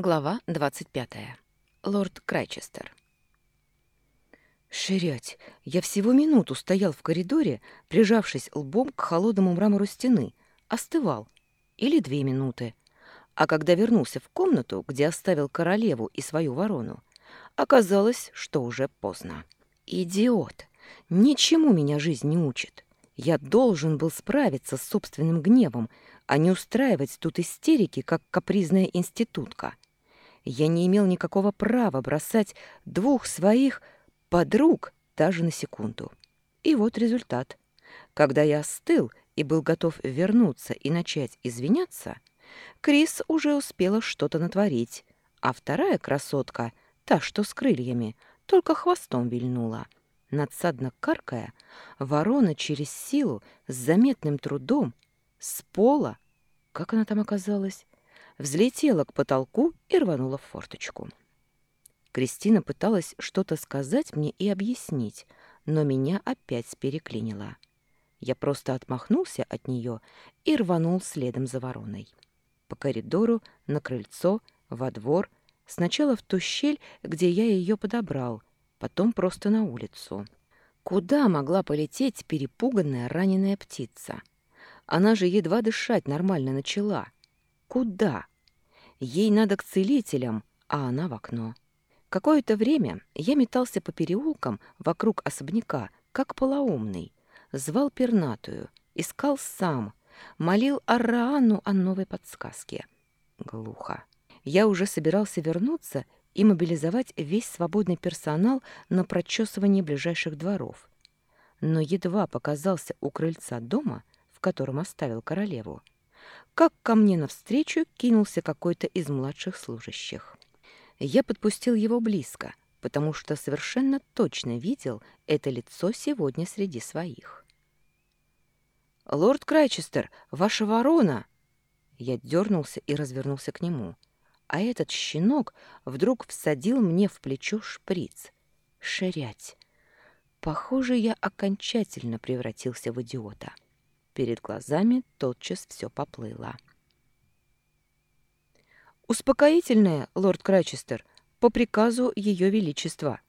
Глава 25. Лорд Крайчестер. Ширять! Я всего минуту стоял в коридоре, прижавшись лбом к холодному мрамору стены, остывал. Или две минуты. А когда вернулся в комнату, где оставил королеву и свою ворону, оказалось, что уже поздно. Идиот! Ничему меня жизнь не учит. Я должен был справиться с собственным гневом, а не устраивать тут истерики, как капризная институтка. Я не имел никакого права бросать двух своих подруг даже на секунду. И вот результат. Когда я остыл и был готов вернуться и начать извиняться, Крис уже успела что-то натворить, а вторая красотка, та, что с крыльями, только хвостом вильнула. Надсадно каркая, ворона через силу, с заметным трудом, с пола, как она там оказалась, взлетела к потолку и рванула в форточку. Кристина пыталась что-то сказать мне и объяснить, но меня опять переклинило. Я просто отмахнулся от нее и рванул следом за вороной. По коридору, на крыльцо, во двор, сначала в ту щель, где я ее подобрал, потом просто на улицу. Куда могла полететь перепуганная раненая птица? Она же едва дышать нормально начала — Куда? Ей надо к целителям, а она в окно. Какое-то время я метался по переулкам вокруг особняка, как полоумный. Звал пернатую, искал сам, молил Арраану о новой подсказке. Глухо. Я уже собирался вернуться и мобилизовать весь свободный персонал на прочесывание ближайших дворов. Но едва показался у крыльца дома, в котором оставил королеву, как ко мне навстречу кинулся какой-то из младших служащих. Я подпустил его близко, потому что совершенно точно видел это лицо сегодня среди своих. «Лорд Крайчестер, ваша ворона!» Я дернулся и развернулся к нему. А этот щенок вдруг всадил мне в плечо шприц. Ширять. Похоже, я окончательно превратился в идиота. Перед глазами тотчас все поплыло. «Успокоительное, лорд Крачестер, по приказу Ее Величества»,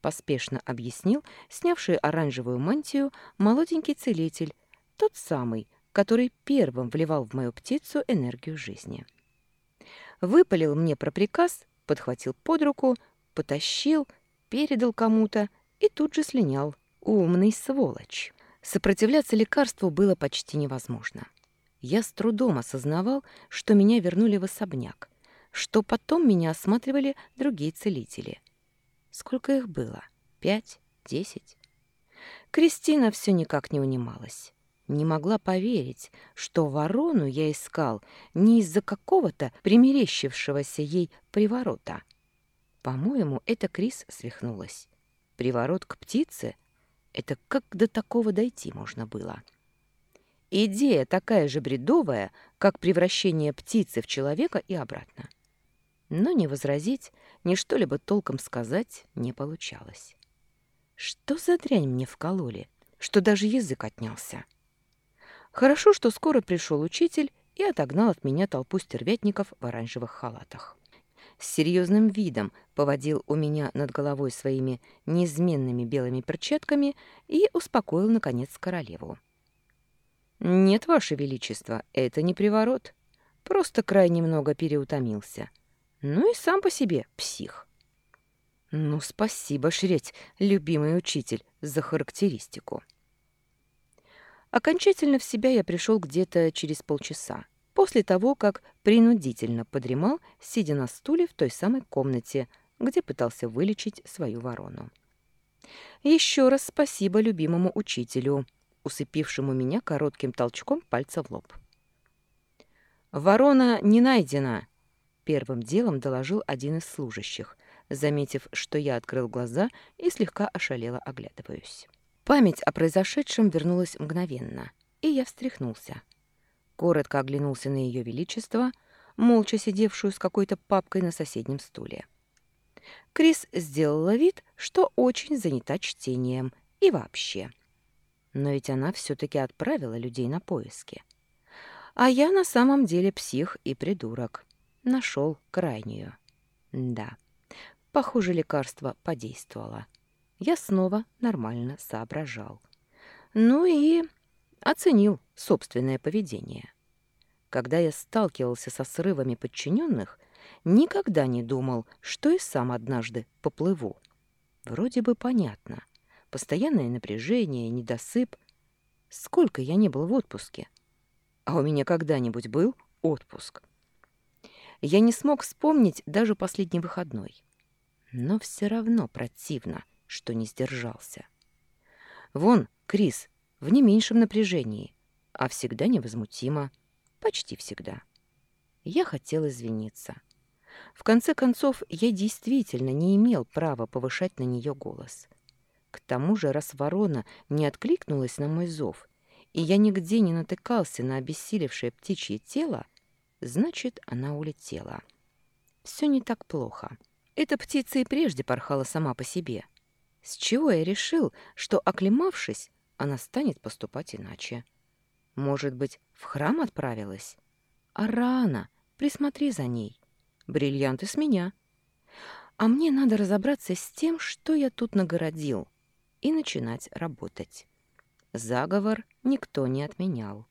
поспешно объяснил снявший оранжевую мантию молоденький целитель, тот самый, который первым вливал в мою птицу энергию жизни. Выпалил мне про приказ, подхватил под руку, потащил, передал кому-то и тут же слинял. Умный сволочь. Сопротивляться лекарству было почти невозможно. Я с трудом осознавал, что меня вернули в особняк, что потом меня осматривали другие целители. Сколько их было? Пять? Десять? Кристина все никак не унималась. Не могла поверить, что ворону я искал не из-за какого-то примерещившегося ей приворота. По-моему, это Крис свихнулась. Приворот к птице — это как до такого дойти можно было? Идея такая же бредовая, как превращение птицы в человека и обратно. Но не возразить, ни что-либо толком сказать не получалось. Что за дрянь мне вкололи, что даже язык отнялся? Хорошо, что скоро пришел учитель и отогнал от меня толпу стервятников в оранжевых халатах с серьезным видом поводил у меня над головой своими неизменными белыми перчатками и успокоил, наконец, королеву. «Нет, Ваше Величество, это не приворот. Просто крайне много переутомился. Ну и сам по себе псих». «Ну, спасибо, Шреть, любимый учитель, за характеристику». Окончательно в себя я пришел где-то через полчаса после того, как принудительно подремал, сидя на стуле в той самой комнате, где пытался вылечить свою ворону. Еще раз спасибо любимому учителю, усыпившему меня коротким толчком пальца в лоб. «Ворона не найдена!» — первым делом доложил один из служащих, заметив, что я открыл глаза и слегка ошалело оглядываюсь. Память о произошедшем вернулась мгновенно, и я встряхнулся — коротко оглянулся на ее величество, молча сидевшую с какой-то папкой на соседнем стуле. Крис сделала вид, что очень занята чтением и вообще. Но ведь она все-таки отправила людей на поиски. А я на самом деле псих и придурок. Нашел крайнюю. Да, похоже, лекарство подействовало. Я снова нормально соображал. Ну и оценил собственное поведение. Когда я сталкивался со срывами подчиненных, никогда не думал, что и сам однажды поплыву. Вроде бы понятно. Постоянное напряжение, недосып. Сколько я не был в отпуске? А у меня когда-нибудь был отпуск? Я не смог вспомнить даже последний выходной. Но все равно противно, что не сдержался. Вон, Крис, в не меньшем напряжении, а всегда невозмутимо. Почти всегда. Я хотел извиниться. В конце концов, я действительно не имел права повышать на нее голос. К тому же, раз ворона не откликнулась на мой зов, и я нигде не натыкался на обессилевшее птичье тело, значит, она улетела. Все не так плохо. Эта птица и прежде порхала сама по себе. С чего я решил, что, оклемавшись, она станет поступать иначе? Может быть, в храм отправилась? А рано. Присмотри за ней. Бриллианты с меня. А мне надо разобраться с тем, что я тут нагородил, и начинать работать. Заговор никто не отменял.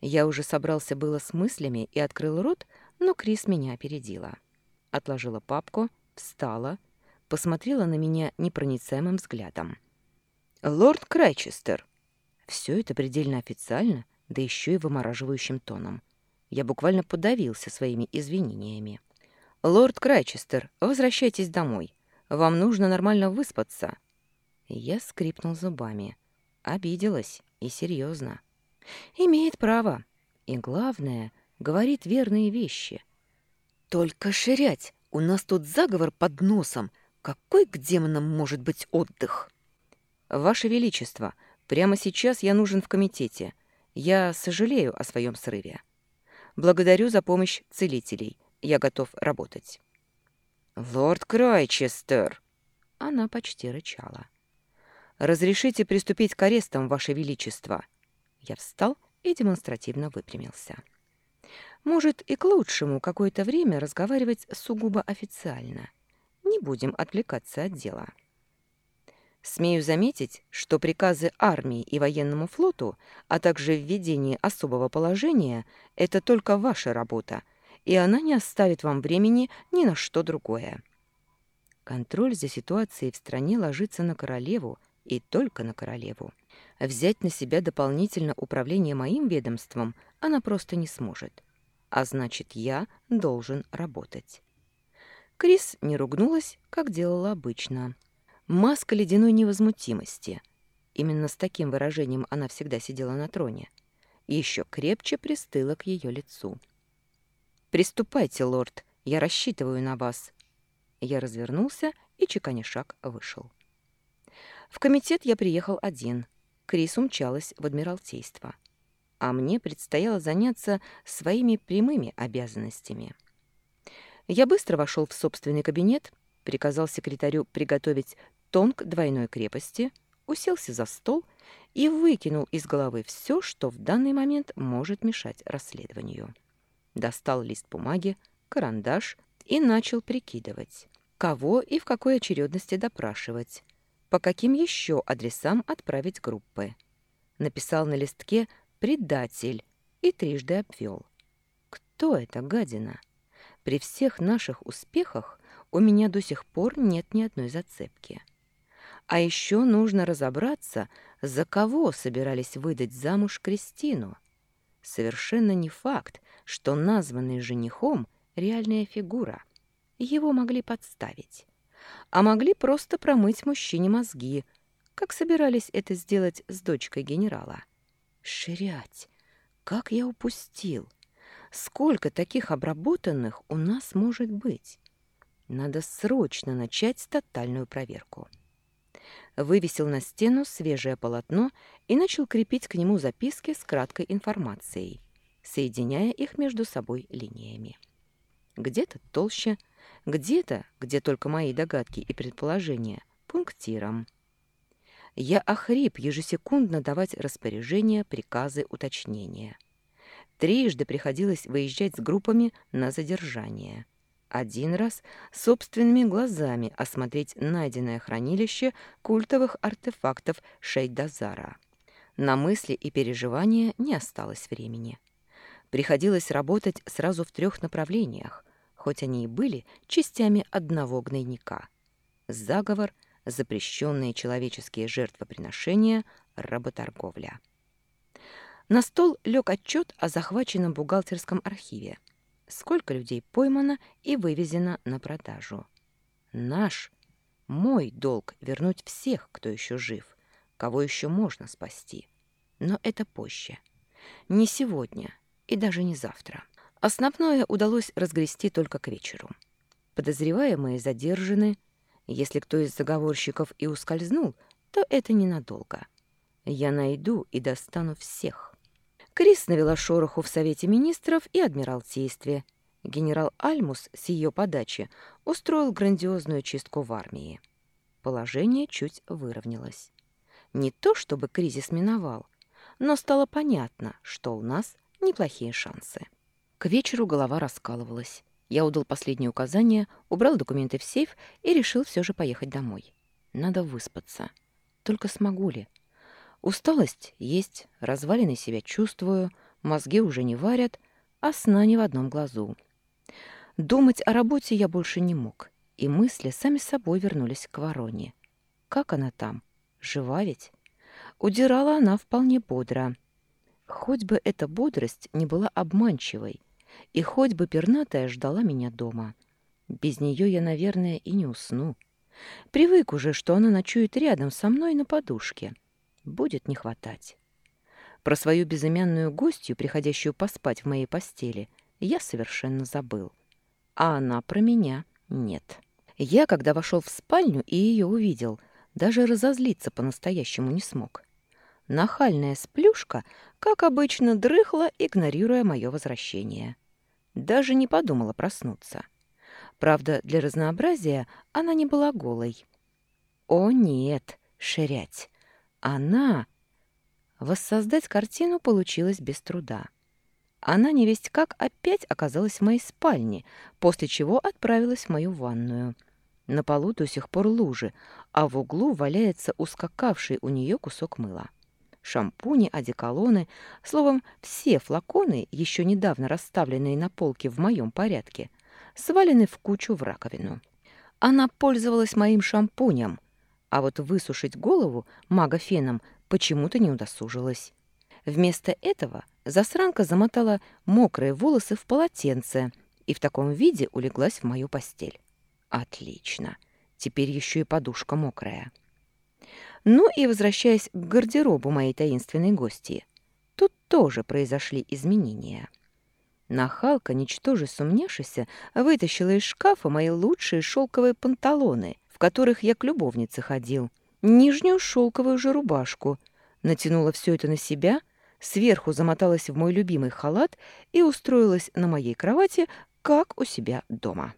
Я уже собрался было с мыслями и открыл рот, но Крис меня опередила. Отложила папку, встала, посмотрела на меня непроницаемым взглядом. «Лорд Крайчестер!» Все это предельно официально, да еще и вымораживающим тоном. Я буквально подавился своими извинениями. «Лорд Крайчестер, возвращайтесь домой. Вам нужно нормально выспаться». Я скрипнул зубами. Обиделась и серьезно. Имеет право. И главное, говорит верные вещи. Только ширять. У нас тут заговор под носом. Какой к демонам может быть отдых? Ваше Величество, прямо сейчас я нужен в комитете. Я сожалею о своем срыве. Благодарю за помощь целителей. Я готов работать. Лорд Крайчестер. Она почти рычала. Разрешите приступить к арестам, Ваше Величество. Я встал и демонстративно выпрямился. Может, и к лучшему какое-то время разговаривать сугубо официально. Не будем отвлекаться от дела. Смею заметить, что приказы армии и военному флоту, а также введение особого положения – это только ваша работа, и она не оставит вам времени ни на что другое. Контроль за ситуацией в стране ложится на королеву и только на королеву. Взять на себя дополнительно управление моим ведомством она просто не сможет. А значит, я должен работать. Крис не ругнулась, как делала обычно. Маска ледяной невозмутимости. Именно с таким выражением она всегда сидела на троне. Еще крепче пристыла к ее лицу. «Приступайте, лорд, я рассчитываю на вас». Я развернулся и, чеканя шаг, вышел. В комитет я приехал один. Крис умчалась в Адмиралтейство. А мне предстояло заняться своими прямыми обязанностями. Я быстро вошел в собственный кабинет, приказал секретарю приготовить тонк двойной крепости, уселся за стол и выкинул из головы все, что в данный момент может мешать расследованию. Достал лист бумаги, карандаш и начал прикидывать, кого и в какой очередности допрашивать, по каким еще адресам отправить группы. Написал на листке «предатель» и трижды обвел. Кто это гадина? При всех наших успехах у меня до сих пор нет ни одной зацепки. А еще нужно разобраться, за кого собирались выдать замуж Кристину. Совершенно не факт, что названный женихом — реальная фигура. Его могли подставить а могли просто промыть мужчине мозги, как собирались это сделать с дочкой генерала. Ширять! Как я упустил! Сколько таких обработанных у нас может быть? Надо срочно начать тотальную проверку. Вывесил на стену свежее полотно и начал крепить к нему записки с краткой информацией, соединяя их между собой линиями. Где-то толще, где-то, где только мои догадки и предположения, пунктиром. Я охрип ежесекундно давать распоряжения, приказы, уточнения. Трижды приходилось выезжать с группами на задержание. Один раз собственными глазами осмотреть найденное хранилище культовых артефактов Шейдазара. На мысли и переживания не осталось времени. Приходилось работать сразу в трех направлениях, хоть они и были частями одного гнойника. Заговор, запрещенные человеческие жертвоприношения, работорговля. На стол лег отчет о захваченном бухгалтерском архиве. Сколько людей поймано и вывезено на продажу. Наш, мой долг вернуть всех, кто еще жив, кого еще можно спасти. Но это позже. Не сегодня и даже не завтра. Основное удалось разгрести только к вечеру. Подозреваемые задержаны. Если кто из заговорщиков и ускользнул, то это ненадолго. Я найду и достану всех. Крис навела шороху в Совете министров и Адмиралтействе. Генерал Альмус с ее подачи устроил грандиозную чистку в армии. Положение чуть выровнялось. Не то чтобы кризис миновал, но стало понятно, что у нас неплохие шансы. К вечеру голова раскалывалась. Я удал последние указания, убрал документы в сейф и решил все же поехать домой. Надо выспаться. Только смогу ли? Усталость есть, развалины себя чувствую, мозги уже не варят, а сна ни в одном глазу. Думать о работе я больше не мог, и мысли сами собой вернулись к вороне. Как она там? Жива ведь? Удирала она вполне бодро. Хоть бы эта бодрость не была обманчивой, и хоть бы пернатая ждала меня дома. Без нее я, наверное, и не усну. Привык уже, что она ночует рядом со мной на подушке. — будет не хватать. Про свою безымянную гостью, приходящую поспать в моей постели, я совершенно забыл. А она про меня нет. Я, когда вошел в спальню и ее увидел, даже разозлиться по-настоящему не смог. Нахальная сплюшка, как обычно, дрыхла, игнорируя мое возвращение. Даже не подумала проснуться. Правда, для разнообразия она не была голой. О нет, ширять! Она... Воссоздать картину получилось без труда. Она невесть как опять оказалась в моей спальне, после чего отправилась в мою ванную. На полу до сих пор лужи, а в углу валяется ускакавший у нее кусок мыла. Шампуни, одеколоны, словом, все флаконы, еще недавно расставленные на полке в моем порядке, свалены в кучу в раковину. Она пользовалась моим шампунем, а вот высушить голову магофеном почему-то не удосужилась. Вместо этого засранка замотала мокрые волосы в полотенце и в таком виде улеглась в мою постель. Отлично. Теперь еще и подушка мокрая. Ну и возвращаясь к гардеробу моей таинственной гости, тут тоже произошли изменения. Нахалка, ничтоже сумняшися, вытащила из шкафа мои лучшие шелковые панталоны в которых я к любовнице ходил, нижнюю шелковую же рубашку, натянула все это на себя, сверху замоталась в мой любимый халат и устроилась на моей кровати, как у себя дома.